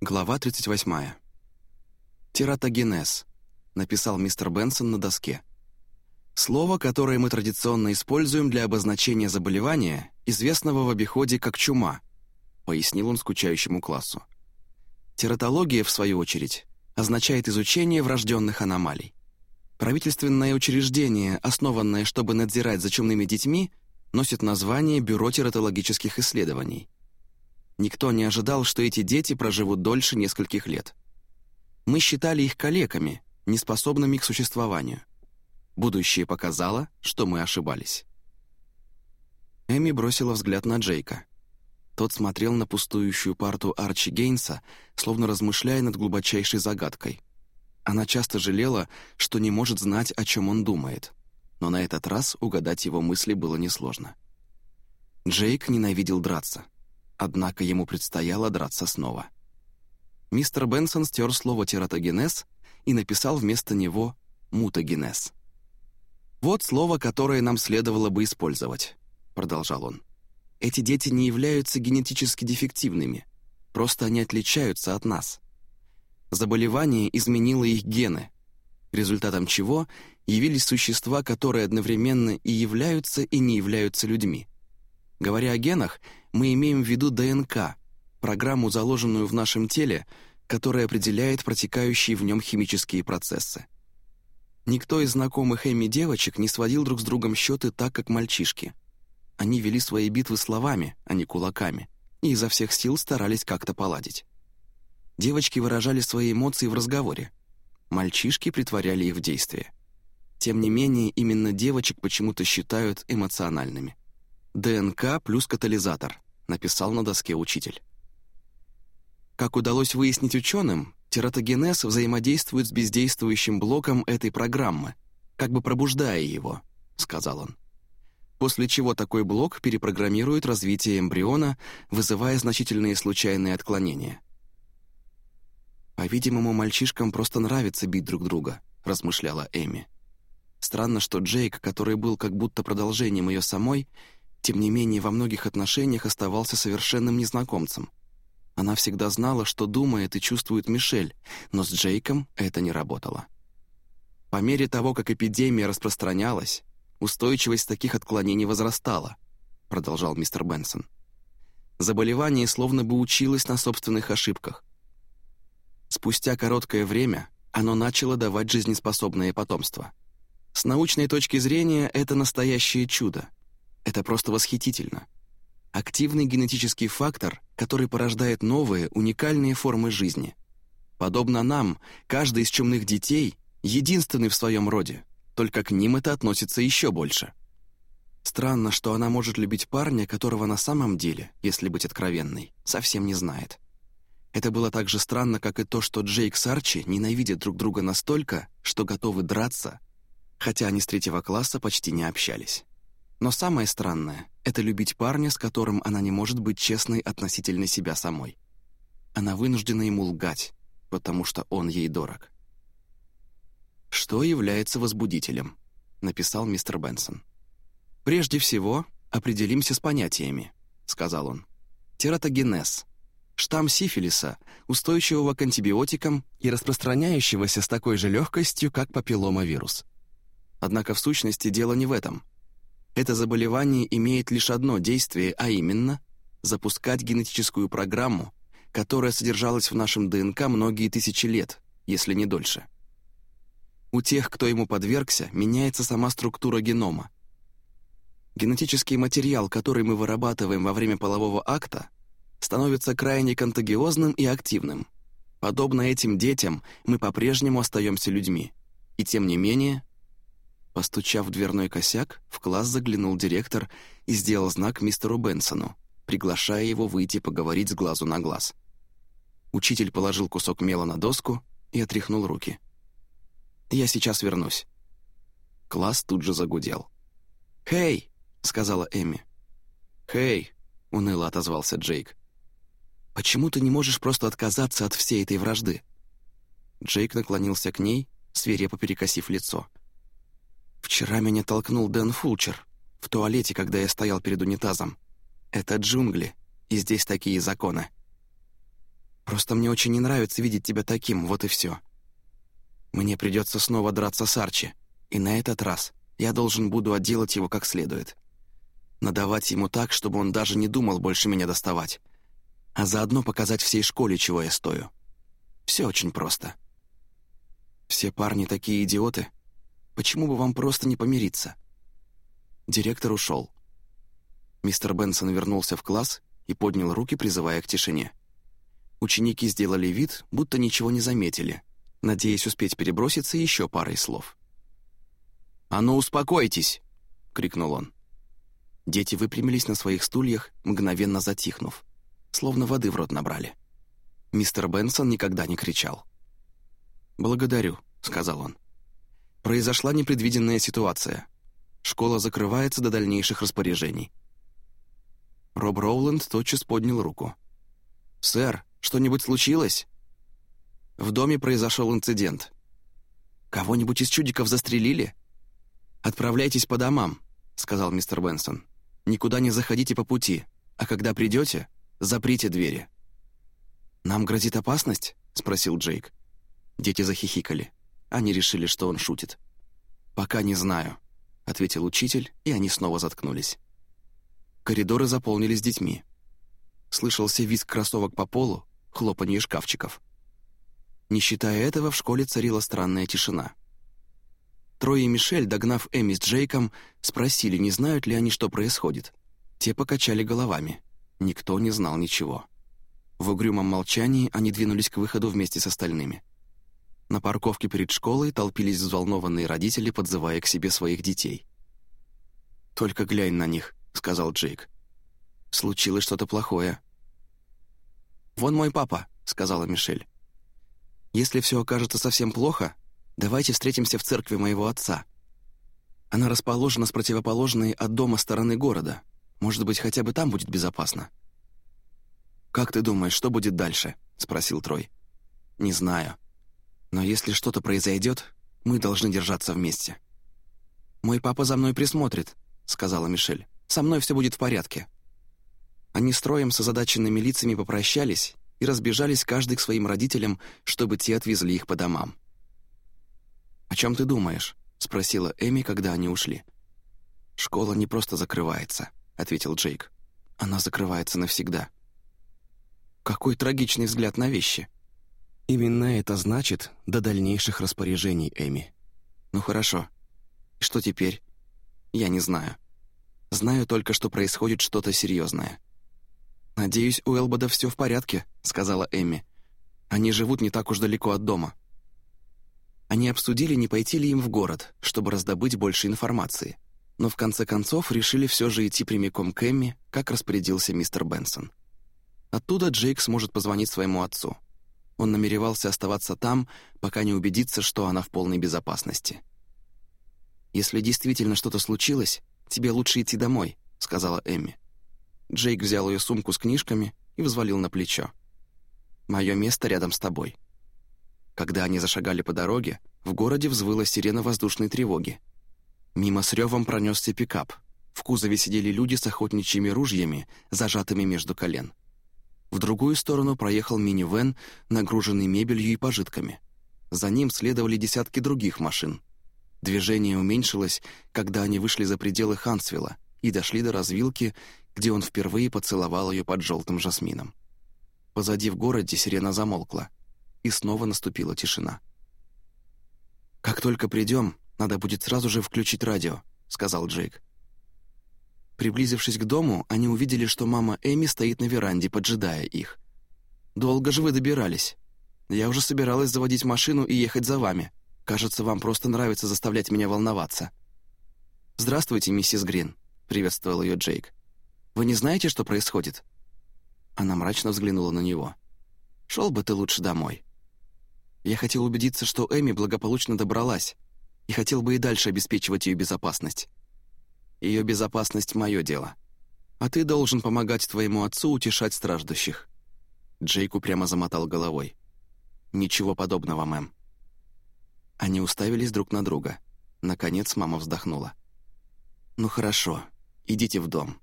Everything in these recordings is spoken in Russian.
Глава 38. Тератогенез, написал мистер Бенсон на доске. Слово, которое мы традиционно используем для обозначения заболевания, известного в обиходе как чума, пояснил он скучающему классу. Тератология, в свою очередь, означает изучение врожденных аномалий. Правительственное учреждение, основанное, чтобы надзирать за чумными детьми, носит название Бюро тератологических исследований – Никто не ожидал, что эти дети проживут дольше нескольких лет. Мы считали их калеками, неспособными к существованию. Будущее показало, что мы ошибались. Эми бросила взгляд на Джейка. Тот смотрел на пустующую парту Арчи Гейнса, словно размышляя над глубочайшей загадкой. Она часто жалела, что не может знать, о чем он думает. Но на этот раз угадать его мысли было несложно. Джейк ненавидел драться — Однако ему предстояло драться снова. Мистер Бенсон стер слово «тератогенез» и написал вместо него «мутагенез». «Вот слово, которое нам следовало бы использовать», — продолжал он. «Эти дети не являются генетически дефективными, просто они отличаются от нас. Заболевание изменило их гены, результатом чего явились существа, которые одновременно и являются, и не являются людьми. Говоря о генах, мы имеем в виду ДНК, программу, заложенную в нашем теле, которая определяет протекающие в нем химические процессы. Никто из знакомых Эми девочек не сводил друг с другом счеты так, как мальчишки. Они вели свои битвы словами, а не кулаками, и изо всех сил старались как-то поладить. Девочки выражали свои эмоции в разговоре. Мальчишки притворяли их в действие. Тем не менее, именно девочек почему-то считают эмоциональными. ДНК плюс катализатор», — написал на доске учитель. Как удалось выяснить ученым, тератогенез взаимодействует с бездействующим блоком этой программы, как бы пробуждая его, сказал он. После чего такой блок перепрограммирует развитие эмбриона, вызывая значительные случайные отклонения. «По-видимому, мальчишкам просто нравится бить друг друга», — размышляла Эми. Странно, что Джейк, который был как будто продолжением ее самой, тем не менее во многих отношениях оставался совершенным незнакомцем. Она всегда знала, что думает и чувствует Мишель, но с Джейком это не работало. По мере того, как эпидемия распространялась, устойчивость таких отклонений возрастала, продолжал мистер Бенсон. Заболевание словно бы училось на собственных ошибках. Спустя короткое время оно начало давать жизнеспособное потомство. С научной точки зрения это настоящее чудо. Это просто восхитительно. Активный генетический фактор, который порождает новые, уникальные формы жизни. Подобно нам, каждый из чумных детей единственный в своем роде, только к ним это относится еще больше. Странно, что она может любить парня, которого на самом деле, если быть откровенной, совсем не знает. Это было так же странно, как и то, что Джейк с Арчи ненавидят друг друга настолько, что готовы драться, хотя они с третьего класса почти не общались. Но самое странное — это любить парня, с которым она не может быть честной относительно себя самой. Она вынуждена ему лгать, потому что он ей дорог. «Что является возбудителем?» — написал мистер Бенсон. «Прежде всего, определимся с понятиями», — сказал он. «Тератогенез — штамм сифилиса, устойчивого к антибиотикам и распространяющегося с такой же легкостью, как папилломавирус. Однако в сущности дело не в этом — это заболевание имеет лишь одно действие, а именно запускать генетическую программу, которая содержалась в нашем ДНК многие тысячи лет, если не дольше. У тех, кто ему подвергся, меняется сама структура генома. Генетический материал, который мы вырабатываем во время полового акта, становится крайне контагиозным и активным. Подобно этим детям, мы по-прежнему остаемся людьми. И тем не менее, Постучав в дверной косяк, в класс заглянул директор и сделал знак мистеру Бенсону, приглашая его выйти поговорить с глазу на глаз. Учитель положил кусок мела на доску и отряхнул руки. «Я сейчас вернусь». Класс тут же загудел. «Хей!» — сказала Эми. «Хей!» — уныло отозвался Джейк. «Почему ты не можешь просто отказаться от всей этой вражды?» Джейк наклонился к ней, свирепо перекосив лицо. Вчера меня толкнул Дэн Фулчер в туалете, когда я стоял перед унитазом. Это джунгли, и здесь такие законы. Просто мне очень не нравится видеть тебя таким, вот и все. Мне придется снова драться с Арчи, и на этот раз я должен буду отделать его как следует. Надавать ему так, чтобы он даже не думал больше меня доставать, а заодно показать всей школе, чего я стою. Все очень просто. Все парни такие идиоты. Почему бы вам просто не помириться? Директор ушел. Мистер Бенсон вернулся в класс и поднял руки, призывая к тишине. Ученики сделали вид, будто ничего не заметили, надеясь успеть переброситься еще парой слов. «А ну, успокойтесь!» — крикнул он. Дети выпрямились на своих стульях, мгновенно затихнув, словно воды в рот набрали. Мистер Бенсон никогда не кричал. «Благодарю», — сказал он. «Произошла непредвиденная ситуация. Школа закрывается до дальнейших распоряжений». Роб Роуланд тотчас поднял руку. «Сэр, что-нибудь случилось?» В доме произошел инцидент. «Кого-нибудь из чудиков застрелили?» «Отправляйтесь по домам», — сказал мистер Бенсон. «Никуда не заходите по пути, а когда придете, заприте двери». «Нам грозит опасность?» — спросил Джейк. Дети захихикали. Они решили, что он шутит. «Пока не знаю», — ответил учитель, и они снова заткнулись. Коридоры заполнились детьми. Слышался визг кроссовок по полу, хлопанье шкафчиков. Не считая этого, в школе царила странная тишина. Трое и Мишель, догнав Эми с Джейком, спросили, не знают ли они, что происходит. Те покачали головами. Никто не знал ничего. В угрюмом молчании они двинулись к выходу вместе с остальными. На парковке перед школой толпились взволнованные родители, подзывая к себе своих детей. «Только глянь на них», — сказал Джейк. «Случилось что-то плохое». «Вон мой папа», — сказала Мишель. «Если все окажется совсем плохо, давайте встретимся в церкви моего отца. Она расположена с противоположной от дома стороны города. Может быть, хотя бы там будет безопасно». «Как ты думаешь, что будет дальше?» — спросил Трой. «Не знаю. Но если что-то произойдет, мы должны держаться вместе». «Мой папа за мной присмотрит», — сказала Мишель. «Со мной все будет в порядке». Они с троем с озадаченными лицами попрощались и разбежались каждый к своим родителям, чтобы те отвезли их по домам. «О чем ты думаешь?» — спросила Эми, когда они ушли. «Школа не просто закрывается», — ответил Джейк. «Она закрывается навсегда». Какой трагичный взгляд на вещи. Именно это значит до дальнейших распоряжений Эми. Ну хорошо. Что теперь? Я не знаю. Знаю только, что происходит что-то серьезное. «Надеюсь, у Элбода все в порядке», — сказала Эми. «Они живут не так уж далеко от дома». Они обсудили, не пойти ли им в город, чтобы раздобыть больше информации. Но в конце концов решили все же идти прямиком к Эмми, как распорядился мистер Бенсон. Оттуда Джейк сможет позвонить своему отцу. Он намеревался оставаться там, пока не убедится, что она в полной безопасности. «Если действительно что-то случилось, тебе лучше идти домой», — сказала Эмми. Джейк взял ее сумку с книжками и взвалил на плечо. «Мое место рядом с тобой». Когда они зашагали по дороге, в городе взвыла сирена воздушной тревоги. Мимо с ревом пронесся пикап. В кузове сидели люди с охотничьими ружьями, зажатыми между колен. В другую сторону проехал мини-вэн, нагруженный мебелью и пожитками. За ним следовали десятки других машин. Движение уменьшилось, когда они вышли за пределы Хансвилла и дошли до развилки, где он впервые поцеловал ее под желтым жасмином. Позади в городе сирена замолкла, и снова наступила тишина. «Как только придем, надо будет сразу же включить радио», — сказал Джейк. Приблизившись к дому, они увидели, что мама Эми стоит на веранде, поджидая их. «Долго же вы добирались. Я уже собиралась заводить машину и ехать за вами. Кажется, вам просто нравится заставлять меня волноваться». «Здравствуйте, миссис Грин», — приветствовал ее Джейк. Вы не знаете, что происходит?» Она мрачно взглянула на него. «Шел бы ты лучше домой». Я хотел убедиться, что Эми благополучно добралась, и хотел бы и дальше обеспечивать ее безопасность. Ее безопасность — мое дело. А ты должен помогать твоему отцу утешать страждущих». Джейку прямо замотал головой. «Ничего подобного, мэм». Они уставились друг на друга. Наконец мама вздохнула. «Ну хорошо, идите в дом.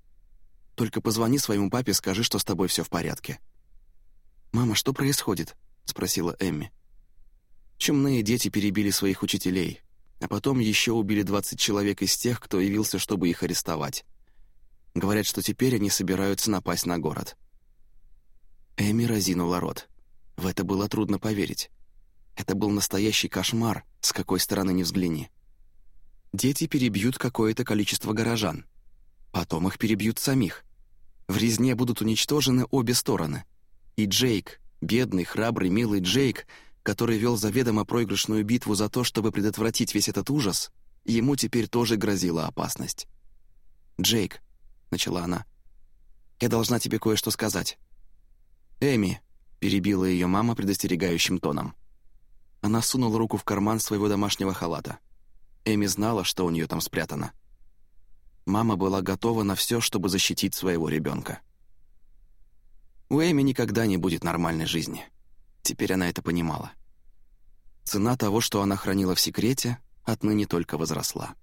Только позвони своему папе, скажи, что с тобой все в порядке». «Мама, что происходит?» — спросила Эмми. Чумные дети перебили своих учителей, а потом еще убили 20 человек из тех, кто явился, чтобы их арестовать. Говорят, что теперь они собираются напасть на город. Эми разинула рот. В это было трудно поверить. Это был настоящий кошмар, с какой стороны ни взгляни. Дети перебьют какое-то количество горожан. Потом их перебьют самих. В резне будут уничтожены обе стороны. И Джейк, бедный, храбрый, милый Джейк, который вел заведомо проигрышную битву за то, чтобы предотвратить весь этот ужас, ему теперь тоже грозила опасность. «Джейк», — начала она, — «я должна тебе кое-что сказать». «Эми», — перебила ее мама предостерегающим тоном. Она сунула руку в карман своего домашнего халата. Эми знала, что у нее там спрятано. Мама была готова на все, чтобы защитить своего ребенка. У Эми никогда не будет нормальной жизни. Теперь она это понимала. Цена того, что она хранила в секрете, отныне только возросла.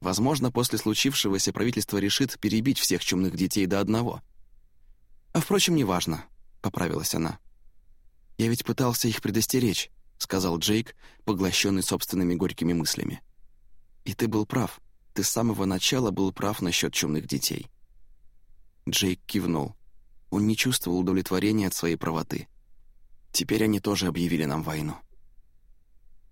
Возможно, после случившегося правительство решит перебить всех чумных детей до одного. А впрочем, неважно. — поправилась она. «Я ведь пытался их предостеречь», — сказал Джейк, поглощенный собственными горькими мыслями. «И ты был прав. Ты с самого начала был прав насчет чумных детей». Джейк кивнул. Он не чувствовал удовлетворения от своей правоты. «Теперь они тоже объявили нам войну».